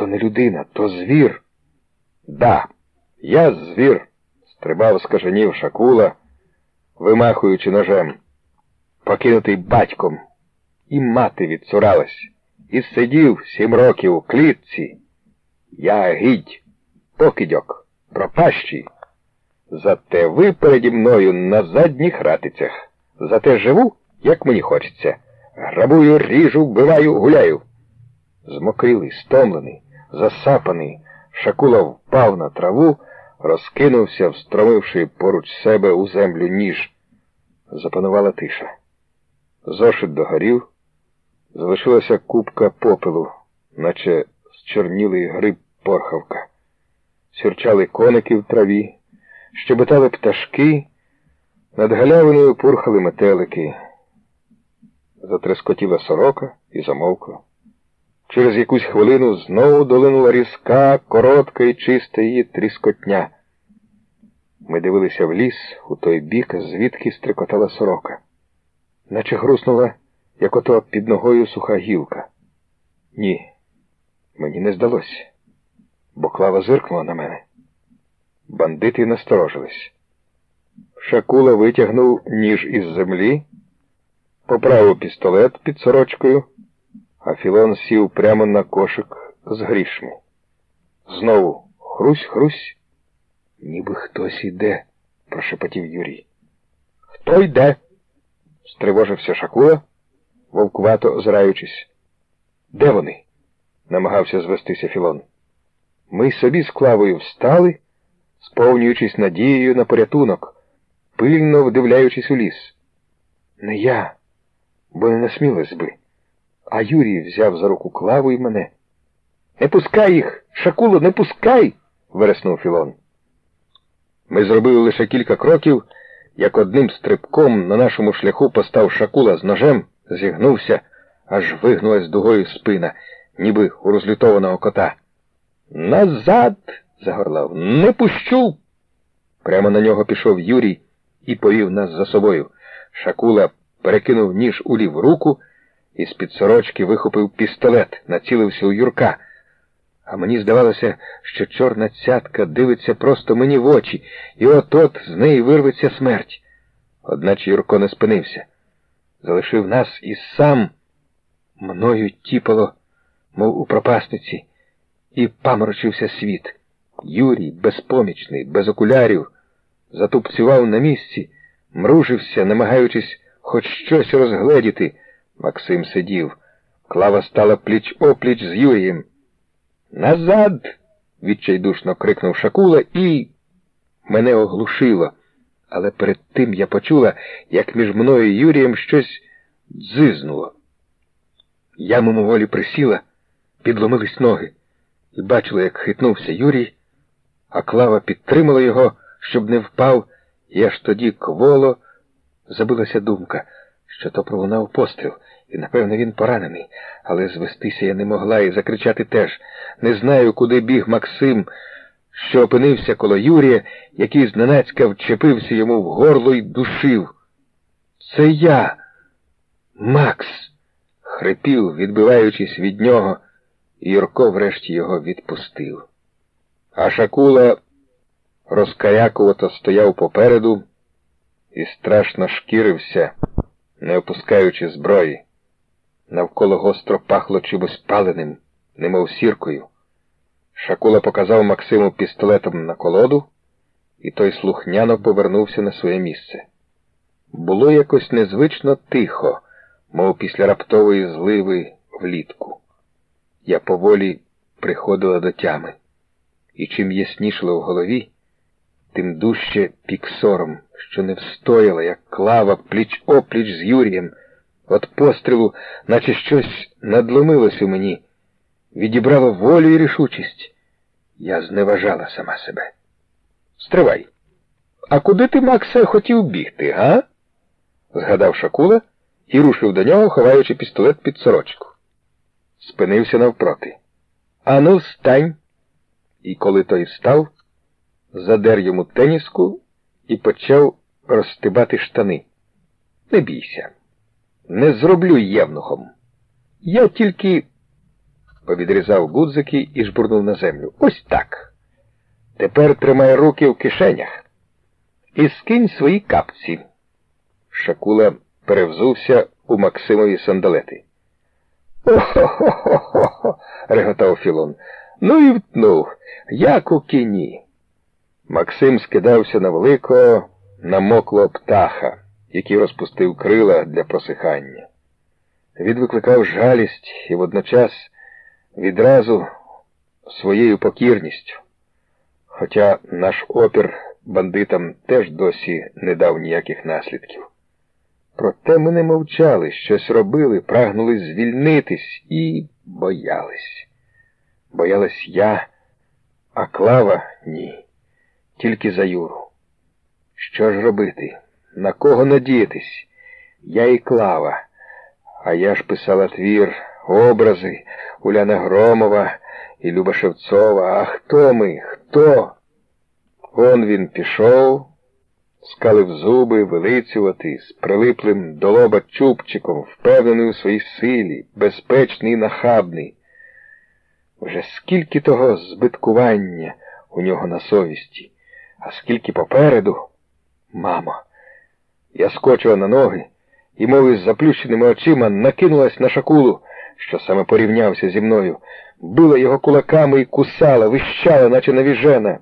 То не людина, то звір. Да, я звір, стрибав скаженів Шакула, вимахуючи ножем, покинутий батьком, і мати відцуралась, і сидів сім років у клітці. Я гідь, покидьок, пропащий. Зате ви переді мною на задніх ратицях. Зате живу, як мені хочеться. Грабую, ріжу, вбиваю, гуляю. Змокрілий, стомлений, засапаний, Шакула впав на траву, розкинувся, встромивши поруч себе у землю ніж. Запанувала тиша. Зошит догорів, залишилася купка попелу, наче зчорнілий гриб порхавка. Сюрчали коники в траві, щебетали пташки, над галявиною пурхали метелики. Затрескотіла сорока і замовкла. Через якусь хвилину знову долинула різка, коротка і чиста її тріскотня. Ми дивилися в ліс у той бік, звідки стрикотала сорока, наче груснула, як ото під ногою суха гілка. Ні, мені не здалося, бо клава зиркнула на мене. Бандити насторожились. Шакула витягнув ніж із землі, поправив пістолет під сорочкою, а Філон сів прямо на кошик з грішми. Знову хрусь-хрусь, ніби хтось іде, прошепотів Юрій. Хто йде? стривожився Шакула, вовкувато озираючись. Де вони? намагався звестися Філон. Ми собі з клавою встали, сповнюючись надією на порятунок, пильно вдивляючись у ліс. Не я, бо не насмілась би. А Юрій взяв за руку клаву і мене. Не пускай їх, Шакуло, не пускай. вереснув Філон. Ми зробили лише кілька кроків, як одним стрибком на нашому шляху постав Шакула з ножем, зігнувся, аж вигнулась дугою спина, ніби у розлютованого кота. Назад. загорлав. Не пущу. Прямо на нього пішов Юрій і повів нас за собою. Шакула перекинув ніж у ліву руку і з-під сорочки вихопив пістолет, націлився у Юрка. А мені здавалося, що чорна цятка дивиться просто мені в очі, і от-от з неї вирветься смерть. Одначе Юрко не спинився. Залишив нас і сам мною тіпало, мов у пропасниці, і паморочився світ. Юрій, безпомічний, без окулярів, затупцював на місці, мружився, намагаючись хоч щось розгледіти. Максим сидів. Клава стала пліч опліч з Юрієм. Назад. відчайдушно крикнув Шакула і. Мене оглушило. Але перед тим я почула, як між мною і Юрієм щось дзизнуло. Я мимоволі присіла, підломились ноги, і бачила, як хитнувся Юрій, а клава підтримала його, щоб не впав, і аж тоді кволо забилася думка що то пролунав постріл, і, напевно, він поранений, але звестися я не могла і закричати теж. Не знаю, куди біг Максим, що опинився коло Юрія, який зненацька вчепився йому в горло й душив. Це я, Макс, хрипів, відбиваючись від нього, і Юрко врешті його відпустив. А Шакула розкарякувато стояв попереду і страшно шкірився не опускаючи зброї. Навколо гостро пахло чимось паленим, немов сіркою. Шакула показав Максиму пістолетом на колоду, і той слухняно повернувся на своє місце. Було якось незвично тихо, мов після раптової зливи влітку. Я поволі приходила до тями, і чим яснішало в голові, тим дужче пік сором, що не встояла, як клава пліч опліч з Юрієм. От пострілу, наче щось надломилось у мені, відібрало волю і рішучість. Я зневажала сама себе. Стривай. А куди ти, Максе, хотів бігти, га? згадав Шакула і рушив до нього, ховаючи пістолет під сорочку. Спинився навпроти. Ану, стань. І коли той став, задер йому теніску і почав розстибати штани. Не бійся, не зроблю євнухом. Я тільки повідрізав гудзики і жбурнув на землю. Ось так. Тепер тримай руки в кишенях і скинь свої капці. Шакула перевзувся у Максимові сандалети. О-хо-хо-хо-хо, реготав Філон. Ну і втнув, як у кіні. Максим скидався на великого, намоклого птаха, який розпустив крила для просихання. Він викликав жалість і водночас відразу своєю покірністю. Хоча наш опір бандитам теж досі не дав ніяких наслідків. Проте ми не мовчали, щось робили, прагнули звільнитись і боялись. Боялась я, а клава ні, тільки за Юру. Що ж робити? На кого надіятись? Я і клава. А я ж писала твір, образи Уляна Громова і Люба Шевцова. А хто ми? Хто? Он він пішов, скалив зуби, вилицювати, з прилиплим до лоба чубчиком, впевнений у своїй силі, безпечний і нахабний. Вже скільки того збиткування у нього на совісті, а скільки попереду, мамо. Я скочила на ноги і, мов із заплющеними очима, накинулась на шакулу, що саме порівнявся зі мною, била його кулаками і кусала, вищала, наче навіжена.